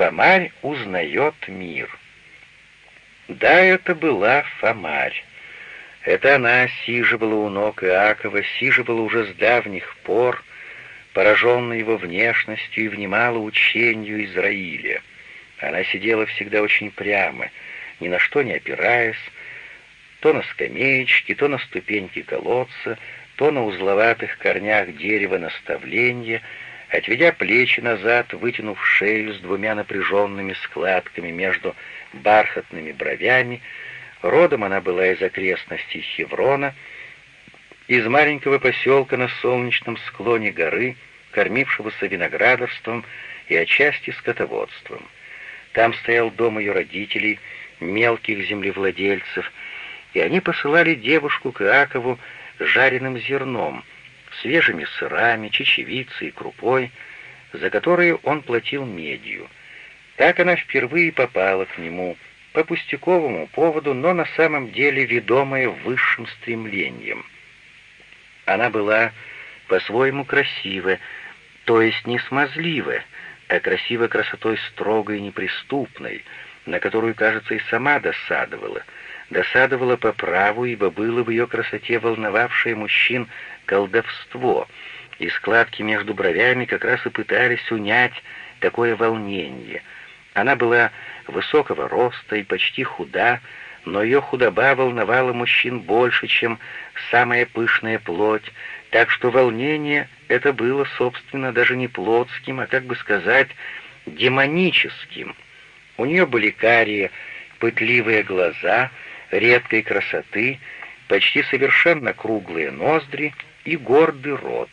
Фомарь узнает мир. Да, это была Фомарь. Это она сиживала у ног Иакова, сиживала уже с давних пор, пораженная его внешностью и внимала учению Израиля. Она сидела всегда очень прямо, ни на что не опираясь, то на скамеечке, то на ступеньке колодца, то на узловатых корнях дерева наставления, отведя плечи назад, вытянув шею с двумя напряженными складками между бархатными бровями, родом она была из окрестностей Хеврона, из маленького поселка на солнечном склоне горы, кормившегося виноградарством и отчасти скотоводством. Там стоял дом ее родителей, мелких землевладельцев, и они посылали девушку к Иакову жареным зерном, свежими сырами, чечевицей и крупой, за которые он платил медью. Так она впервые попала к нему, по пустяковому поводу, но на самом деле ведомая высшим стремлением. Она была по-своему красива, то есть не смазливая, а красивой красотой строгой и неприступной, на которую, кажется, и сама досадовала — досадовала по праву, ибо было в ее красоте волновавшее мужчин колдовство, и складки между бровями как раз и пытались унять такое волнение. Она была высокого роста и почти худа, но ее худоба волновала мужчин больше, чем самая пышная плоть, так что волнение это было, собственно, даже не плотским, а, как бы сказать, демоническим. У нее были карие, пытливые глаза — редкой красоты, почти совершенно круглые ноздри и гордый рот.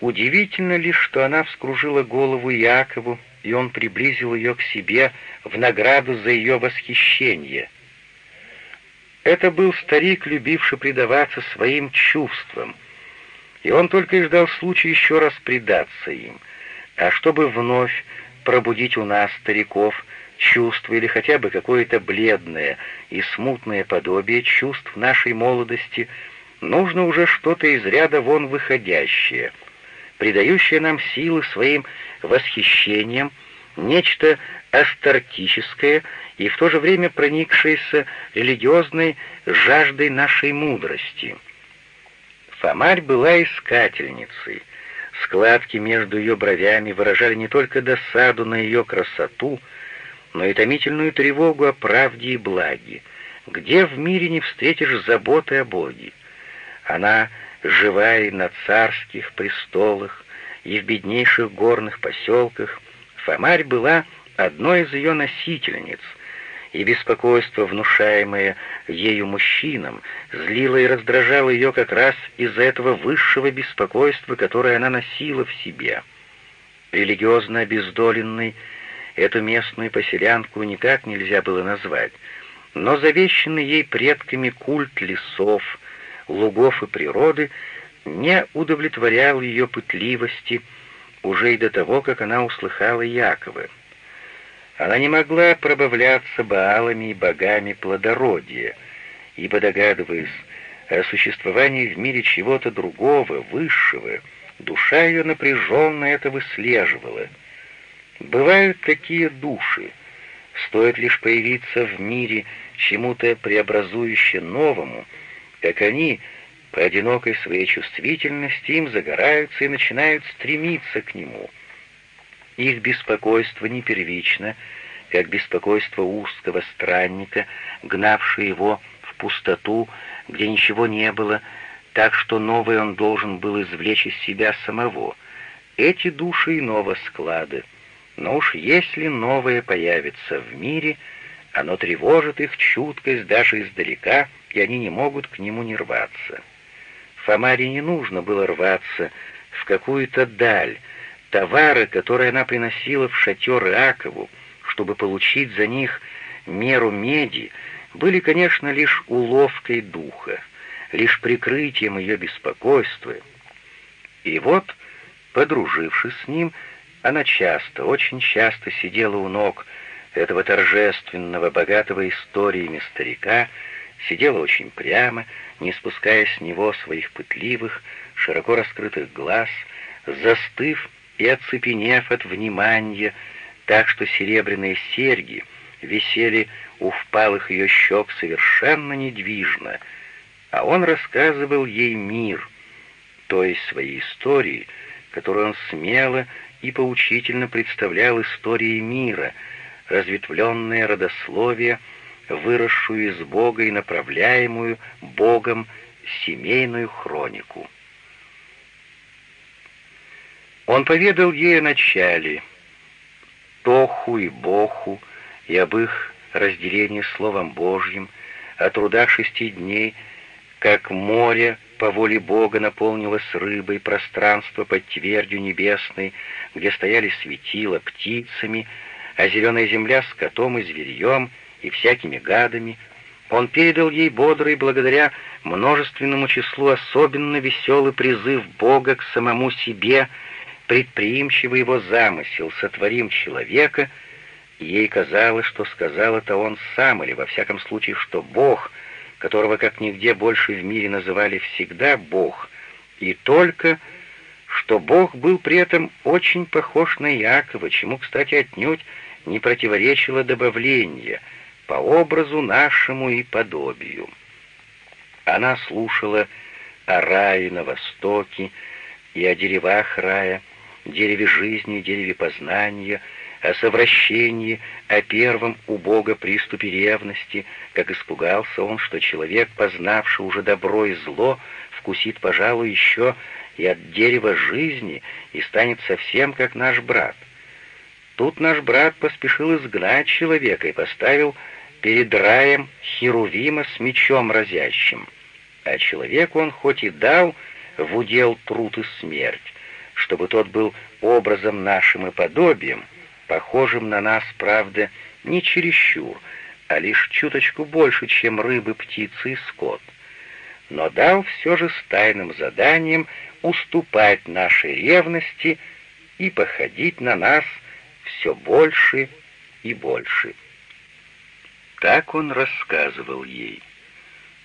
Удивительно лишь, что она вскружила голову Якову, и он приблизил ее к себе в награду за ее восхищение. Это был старик, любивший предаваться своим чувствам, и он только и ждал случая еще раз предаться им. А чтобы вновь пробудить у нас, стариков, чувство или хотя бы какое-то бледное и смутное подобие чувств нашей молодости, нужно уже что-то из ряда вон выходящее, придающее нам силы своим восхищением, нечто астартическое и в то же время проникшееся религиозной жаждой нашей мудрости. Фомарь была искательницей. Складки между ее бровями выражали не только досаду на ее красоту, но и томительную тревогу о правде и благе. Где в мире не встретишь заботы о Боге? Она, живая на царских престолах и в беднейших горных поселках, Фомарь была одной из ее носительниц, и беспокойство, внушаемое ею мужчинам, злило и раздражало ее как раз из-за этого высшего беспокойства, которое она носила в себе. Религиозно обездоленный Эту местную поселянку никак нельзя было назвать, но завещанный ей предками культ лесов, лугов и природы не удовлетворял ее пытливости уже и до того, как она услыхала Якова. Она не могла пробавляться Баалами и богами плодородия, ибо, догадываясь о существовании в мире чего-то другого, высшего, душа ее напряженно это выслеживала — Бывают такие души. Стоит лишь появиться в мире чему-то преобразующе новому, как они, по одинокой своей чувствительности, им загораются и начинают стремиться к нему. Их беспокойство не первично, как беспокойство узкого странника, гнавшего его в пустоту, где ничего не было, так что новое он должен был извлечь из себя самого. Эти души иного склада — но уж если новое появится в мире, оно тревожит их чуткость даже издалека, и они не могут к нему не рваться. Фомаре не нужно было рваться в какую-то даль, товары, которые она приносила в шатер Иакову, чтобы получить за них меру меди, были, конечно, лишь уловкой духа, лишь прикрытием ее беспокойства. И вот, подружившись с ним, она часто, очень часто сидела у ног этого торжественного, богатого историями старика, сидела очень прямо, не спуская с него своих пытливых, широко раскрытых глаз, застыв и оцепенев от внимания, так что серебряные серьги висели у впалых ее щек совершенно недвижно, а он рассказывал ей мир, то есть свои истории, которые он смело и поучительно представлял истории мира, разветвленное родословие, выросшую из Бога и направляемую Богом семейную хронику. Он поведал ей о начале, Тоху и Боху, и об их разделении Словом Божьим, о трудах шести дней, как море по воле Бога наполнилось рыбой пространство под твердью небесной, где стояли светила птицами, а зеленая земля с котом и зверьем и всякими гадами. Он передал ей бодрый, благодаря множественному числу особенно веселый призыв Бога к самому себе, предприимчивый его замысел, сотворим человека — Ей казалось, что сказал это он сам, или во всяком случае, что Бог, которого как нигде больше в мире называли всегда Бог, и только, что Бог был при этом очень похож на Иакова, чему, кстати, отнюдь не противоречило добавление «по образу нашему и подобию». Она слушала о рае на востоке и о деревах рая, дереве жизни, дереве познания — о совращении, о первом у Бога приступе ревности, как испугался он, что человек, познавший уже добро и зло, вкусит, пожалуй, еще и от дерева жизни и станет совсем как наш брат. Тут наш брат поспешил изгнать человека и поставил перед раем Херувима с мечом разящим. А человеку он хоть и дал в удел труд и смерть, чтобы тот был образом нашим и подобием, похожим на нас, правда, не чересчур, а лишь чуточку больше, чем рыбы, птицы и скот. Но дал все же с тайным заданием уступать нашей ревности и походить на нас все больше и больше. Так он рассказывал ей.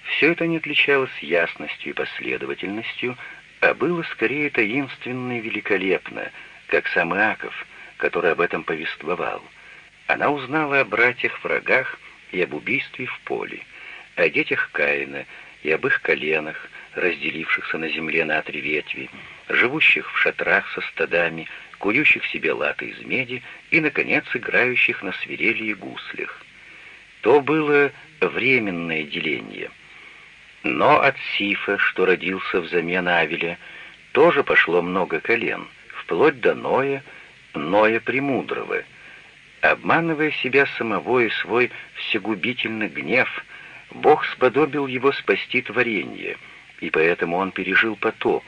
Все это не отличалось ясностью и последовательностью, а было скорее таинственно и великолепно, как сам Иаков — который об этом повествовал. Она узнала о братьях-врагах и об убийстве в поле, о детях Каина и об их коленах, разделившихся на земле на три ветви, живущих в шатрах со стадами, кующих себе латы из меди и, наконец, играющих на свирели и гуслях. То было временное деление. Но от Сифа, что родился взамен Авеля, тоже пошло много колен, вплоть до Ноя, Ноя Премудрого. Обманывая себя самого и свой всегубительный гнев, Бог сподобил его спасти творение, и поэтому он пережил потоп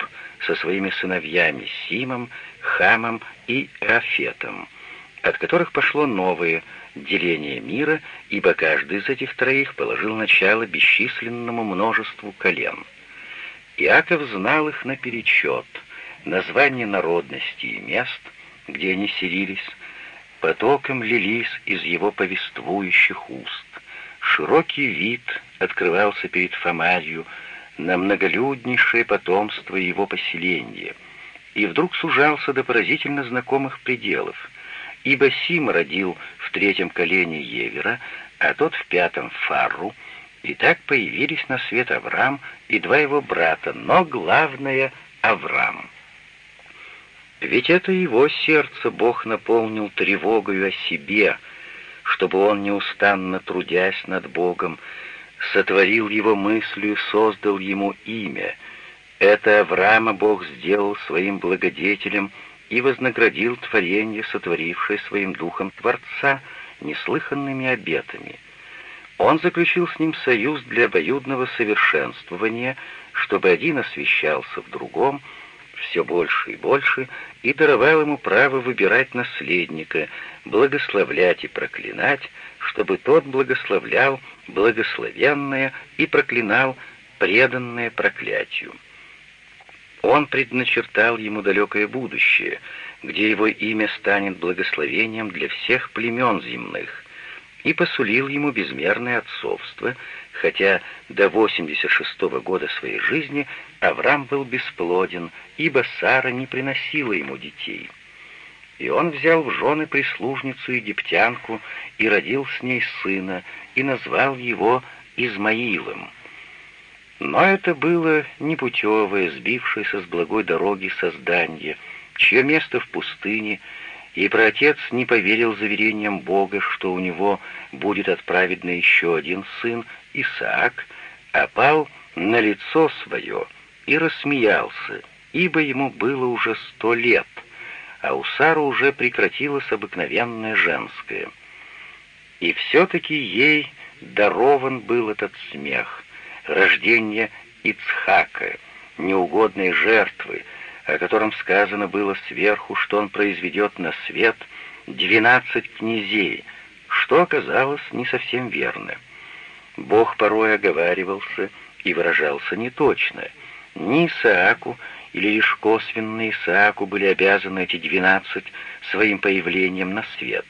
со своими сыновьями Симом, Хамом и Рафетом, от которых пошло новое деление мира, ибо каждый из этих троих положил начало бесчисленному множеству колен. Иаков знал их наперечет, названия народностей и мест — где они селились, потоком лились из его повествующих уст. Широкий вид открывался перед Фомарью на многолюднейшее потомство его поселения, и вдруг сужался до поразительно знакомых пределов, ибо Сим родил в третьем колене Евера, а тот в пятом Фарру, и так появились на свет Авраам и два его брата, но главное — Авраам. Ведь это его сердце Бог наполнил тревогою о себе, чтобы он, неустанно трудясь над Богом, сотворил его мыслью, создал ему имя. Это Авраама Бог сделал своим благодетелем и вознаградил творение, сотворившее своим духом Творца, неслыханными обетами. Он заключил с ним союз для обоюдного совершенствования, чтобы один освящался в другом — все больше и больше и даровал ему право выбирать наследника, благословлять и проклинать, чтобы тот благословлял благословенное и проклинал преданное проклятию. Он предначертал ему далекое будущее, где его имя станет благословением для всех племен земных, и посулил ему безмерное отцовство, хотя до 86 -го года своей жизни Авраам был бесплоден, ибо Сара не приносила ему детей. и он взял в жены прислужницу египтянку и родил с ней сына, и назвал его Измаилом. Но это было непутевое, сбившееся с благой дороги создание, чье место в пустыне, и праотец не поверил заверениям Бога, что у него будет отправить на еще один сын, Исаак, а пал на лицо свое и рассмеялся, ибо ему было уже сто лет, а у Сары уже прекратилось обыкновенное женское. И все-таки ей дарован был этот смех, рождение Ицхака, неугодной жертвы, о котором сказано было сверху, что он произведет на свет двенадцать князей, что оказалось не совсем верно. Бог порой оговаривался и выражался неточно. Ни Исааку или лишь косвенно Исааку были обязаны эти двенадцать своим появлением на свет.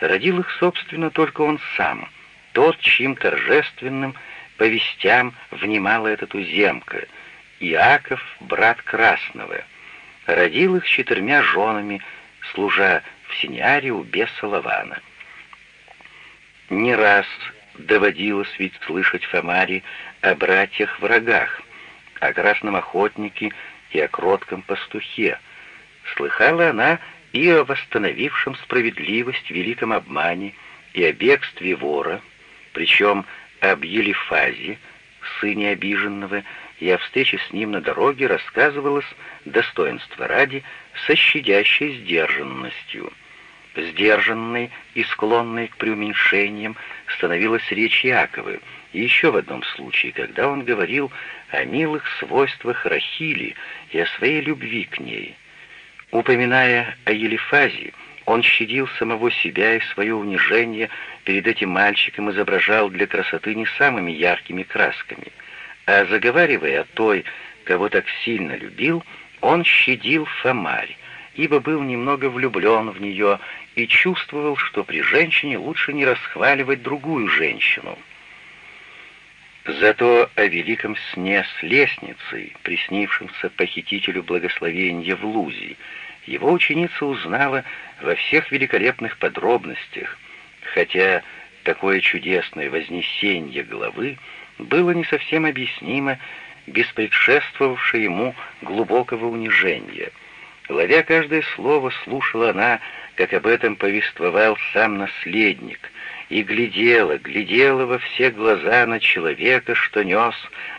Родил их, собственно, только он сам, тот, чьим торжественным повестям внимала эта туземка, Иаков, брат Красного. Родил их четырьмя женами, служа в Синяре у беса Лавана. Не раз доводилось ведь слышать Фомаре о братьях-врагах, о красном охотнике и о кротком пастухе. Слыхала она и о восстановившем справедливость великом обмане, и о бегстве вора, причем об Елифазе, сыне обиженного, и о встрече с ним на дороге рассказывалось достоинство ради со щадящей сдержанностью. Сдержанной и склонной к преуменьшениям становилась речь Якова, и еще в одном случае, когда он говорил о милых свойствах Рахили и о своей любви к ней. Упоминая о Елифазе, он щадил самого себя и свое унижение перед этим мальчиком изображал для красоты не самыми яркими красками, а заговаривая о той, кого так сильно любил, он щадил Фомарь, ибо был немного влюблен в нее и чувствовал, что при женщине лучше не расхваливать другую женщину. Зато о великом сне с лестницей, приснившемся похитителю благословения в Лузе, его ученица узнала во всех великолепных подробностях, хотя такое чудесное вознесение головы было не совсем объяснимо без предшествовавшего ему глубокого унижения. Ловя каждое слово, слушала она, как об этом повествовал сам наследник, и глядела, глядела во все глаза на человека, что нес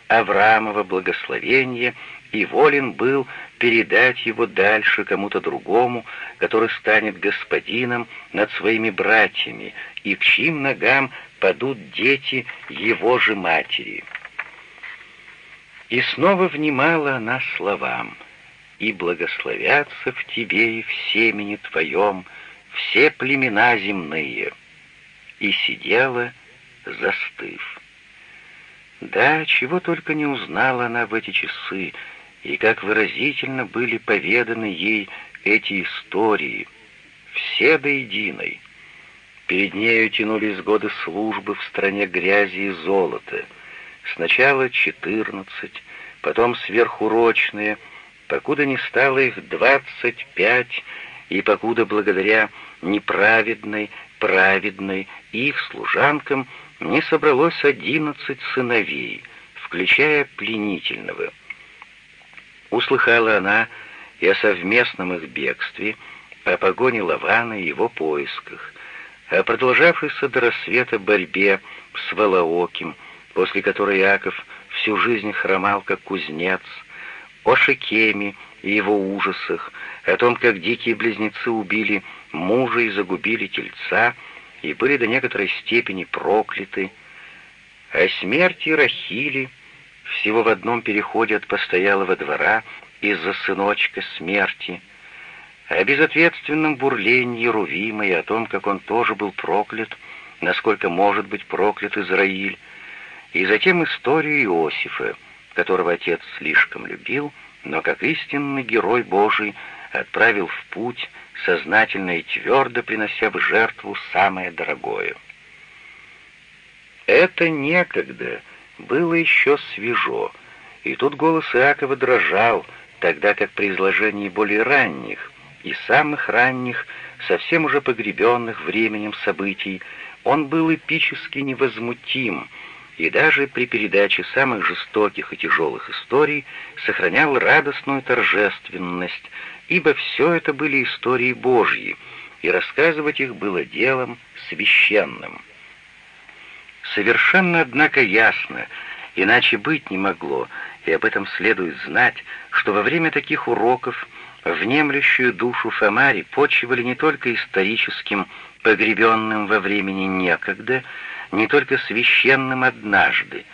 Авраамово благословение, и волен был передать его дальше кому-то другому, который станет господином над своими братьями, и к чьим ногам падут дети его же матери. И снова внимала она словам, «И благословятся в тебе и в семени твоем все племена земные». И сидела, застыв. Да, чего только не узнала она в эти часы, и как выразительно были поведаны ей эти истории, все до единой. Перед нею тянулись годы службы в стране грязи и золота — Сначала четырнадцать, потом сверхурочные, покуда не стало их двадцать пять, и покуда благодаря неправедной, праведной их служанкам не собралось одиннадцать сыновей, включая пленительного. Услыхала она и о совместном их бегстве, о погоне Лавана и его поисках, о продолжавшейся до рассвета борьбе с Волооким, после которой Яков всю жизнь хромал, как кузнец, о Шекеме и его ужасах, о том, как дикие близнецы убили мужа и загубили тельца, и были до некоторой степени прокляты, о смерти Рахили, всего в одном переходе от постоялого двора из-за сыночка смерти, о безответственном бурлении Рувима и о том, как он тоже был проклят, насколько может быть проклят Израиль, и затем историю Иосифа, которого отец слишком любил, но как истинный герой Божий отправил в путь, сознательно и твердо принося в жертву самое дорогое. Это некогда было еще свежо, и тут голос Иакова дрожал, тогда как при изложении более ранних, и самых ранних, совсем уже погребенных временем событий, он был эпически невозмутим, и даже при передаче самых жестоких и тяжелых историй сохранял радостную торжественность, ибо все это были истории Божьи, и рассказывать их было делом священным. Совершенно, однако, ясно, иначе быть не могло, и об этом следует знать, что во время таких уроков внемлющую душу Фомари почивали не только историческим, погребенным во времени некогда, не только священным однажды.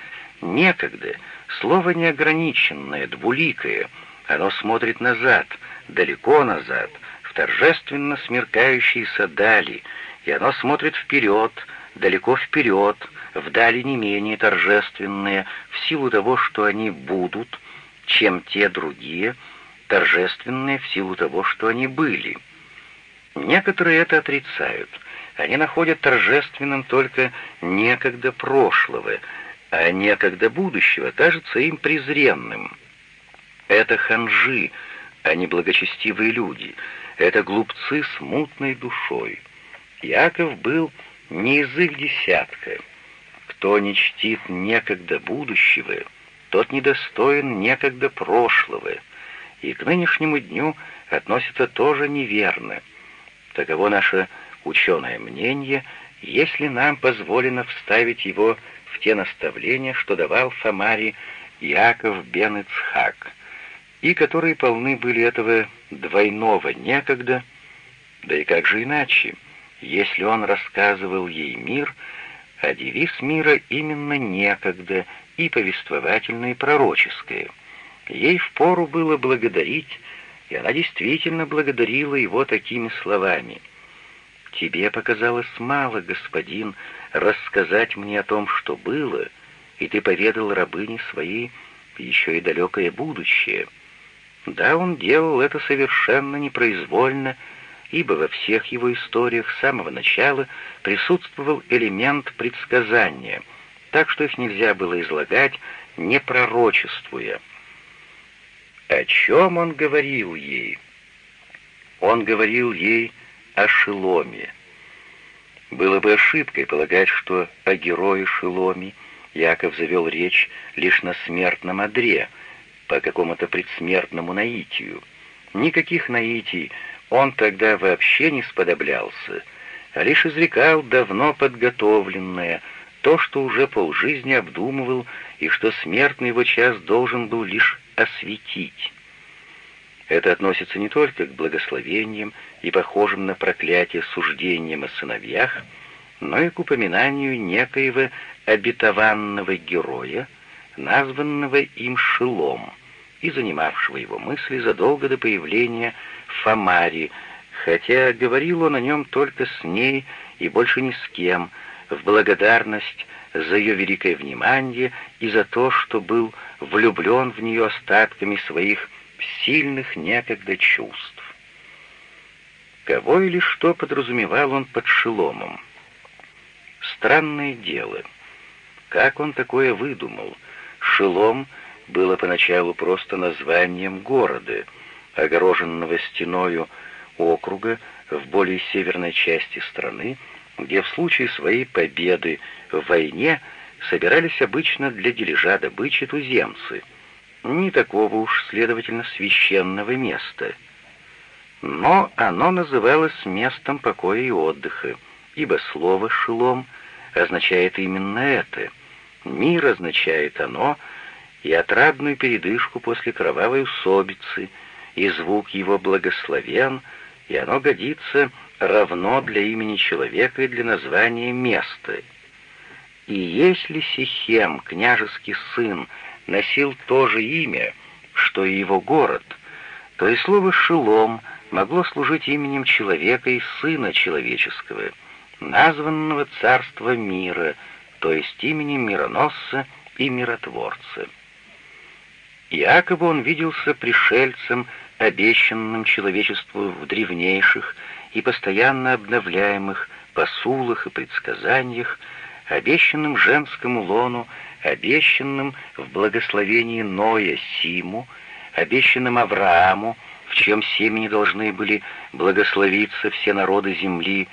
Некогда — слово неограниченное, двуликое, оно смотрит назад, далеко назад, в торжественно смеркающиеся дали, и оно смотрит вперед, далеко вперед, вдали не менее торжественные, в силу того, что они будут, чем те другие, торжественные в силу того, что они были. Некоторые это отрицают. Они находят торжественным только некогда прошлого, а некогда будущего кажется им презренным. Это ханжи, а не благочестивые люди. Это глупцы с мутной душой. Яков был не из их десятка. Кто не чтит некогда будущего, тот недостоин некогда прошлого, и к нынешнему дню относится тоже неверно. Таково наше ученое мнение, если нам позволено вставить его в те наставления, что давал Фомари Яков бен Ицхак, и которые полны были этого двойного некогда, да и как же иначе, если он рассказывал ей мир, а девиз мира именно некогда и повествовательное, и пророческое. Ей впору было благодарить, и она действительно благодарила его такими словами. «Тебе показалось мало, господин, рассказать мне о том, что было, и ты поведал рабыне своей еще и далекое будущее». Да, он делал это совершенно непроизвольно, ибо во всех его историях с самого начала присутствовал элемент предсказания, так что их нельзя было излагать, не пророчествуя. О чем он говорил ей? Он говорил ей о Шеломе. Было бы ошибкой полагать, что о герое Шеломе Яков завел речь лишь на смертном одре, по какому-то предсмертному наитию. Никаких наитий он тогда вообще не сподоблялся, а лишь изрекал давно подготовленное, то, что уже полжизни обдумывал и что смертный его час должен был лишь осветить. Это относится не только к благословениям и похожим на проклятие суждениям о сыновьях, но и к упоминанию некоего обетованного героя, названного им Шилом, и занимавшего его мысли задолго до появления Фомари, хотя говорил он о нем только с ней и больше ни с кем, в благодарность за ее великое внимание и за то, что был влюблен в нее остатками своих сильных некогда чувств. Кого или что подразумевал он под шеломом? Странное дело. Как он такое выдумал? Шелом было поначалу просто названием города, огороженного стеною округа в более северной части страны, где в случае своей победы в войне собирались обычно для дележа добычи туземцы. Не такого уж, следовательно, священного места. Но оно называлось местом покоя и отдыха, ибо слово «шелом» означает именно это. Мир означает оно, и отрадную передышку после кровавой усобицы, и звук его благословен, и оно годится равно для имени человека и для названия места. И если Сихем, княжеский сын, носил то же имя, что и его город, то и слово «шелом» могло служить именем человека и сына человеческого, названного царства мира, то есть именем мироносца и миротворца. Иакову он виделся пришельцем, обещанным человечеству в древнейших и постоянно обновляемых посулах и предсказаниях, обещанным женскому лону, обещанным в благословении Ноя Симу, обещанным Аврааму в чьем семени должны были благословиться все народы земли,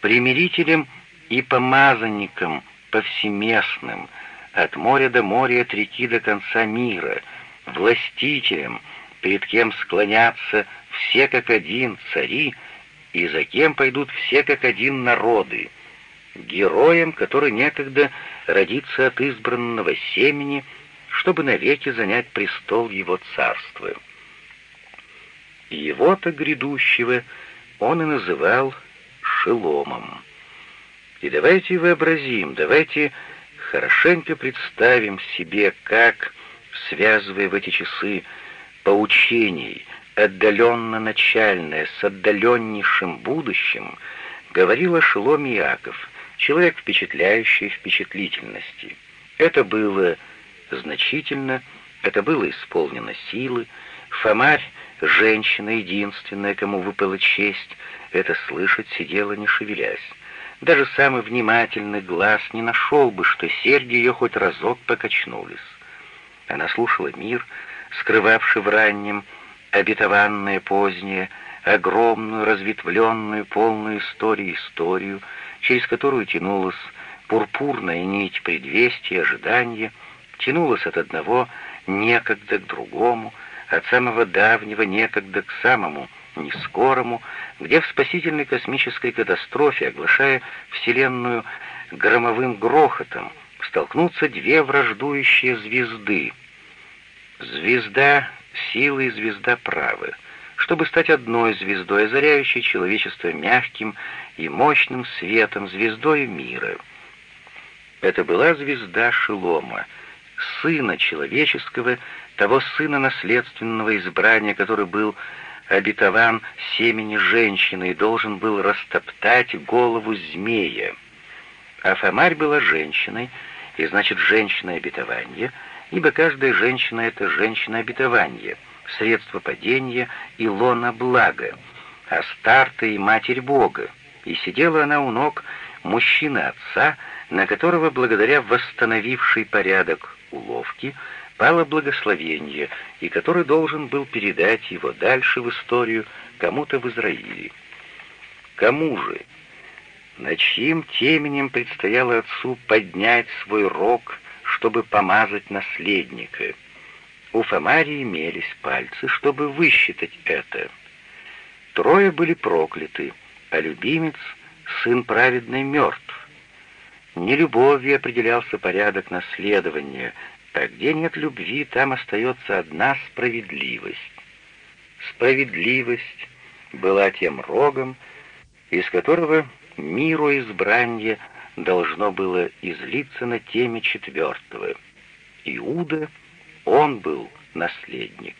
примирителем и помазанником повсеместным, от моря до моря, от реки до конца мира, властителем, перед кем склонятся все как один цари, и за кем пойдут все как один народы, героем, который некогда родится от избранного семени, чтобы навеки занять престол его царства. Его-то грядущего он и называл Шеломом. И давайте вообразим, давайте хорошенько представим себе, как, связывая в эти часы поучений, отдаленно начальное с отдаленнейшим будущим, говорил о Шеломе Иаков, человек впечатляющий впечатлительности. Это было значительно, это было исполнено силы. Фомарь, женщина единственная, кому выпала честь, это слышать сидела не шевелясь. Даже самый внимательный глаз не нашел бы, что серьги ее хоть разок покачнулись. Она слушала мир, скрывавший в раннем, обетованное позднее, огромную, разветвленную, полную истории историю, через которую тянулась пурпурная нить предвестия, ожидания, тянулась от одного некогда к другому, от самого давнего некогда к самому нескорому, где в спасительной космической катастрофе, оглашая Вселенную громовым грохотом, столкнутся две враждующие звезды. Звезда силы и звезда правы, чтобы стать одной звездой, озаряющей человечество мягким и мощным светом, звездой мира. Это была звезда Шелома, сына человеческого, того сына наследственного избрания, который был обетован семени женщины и должен был растоптать голову змея. А Фомарь была женщиной, и значит женщина обетования, ибо каждая женщина — это женщина обетования, средство падения и лона блага, Астарта и Матерь Бога, и сидела она у ног мужчины-отца, на которого, благодаря восстановившей порядок уловки, пало благословение, и который должен был передать его дальше в историю кому-то в Израиле. Кому же? На чьим теменем предстояло отцу поднять свой рог, чтобы помазать наследника? У Фомарии имелись пальцы, чтобы высчитать это. Трое были прокляты, а любимец, сын праведный, мертв. Не любовью определялся порядок наследования, а где нет любви, там остается одна справедливость. Справедливость была тем рогом, из которого миру избранье должно было излиться на теме четвертого. Иуда, он был наследник.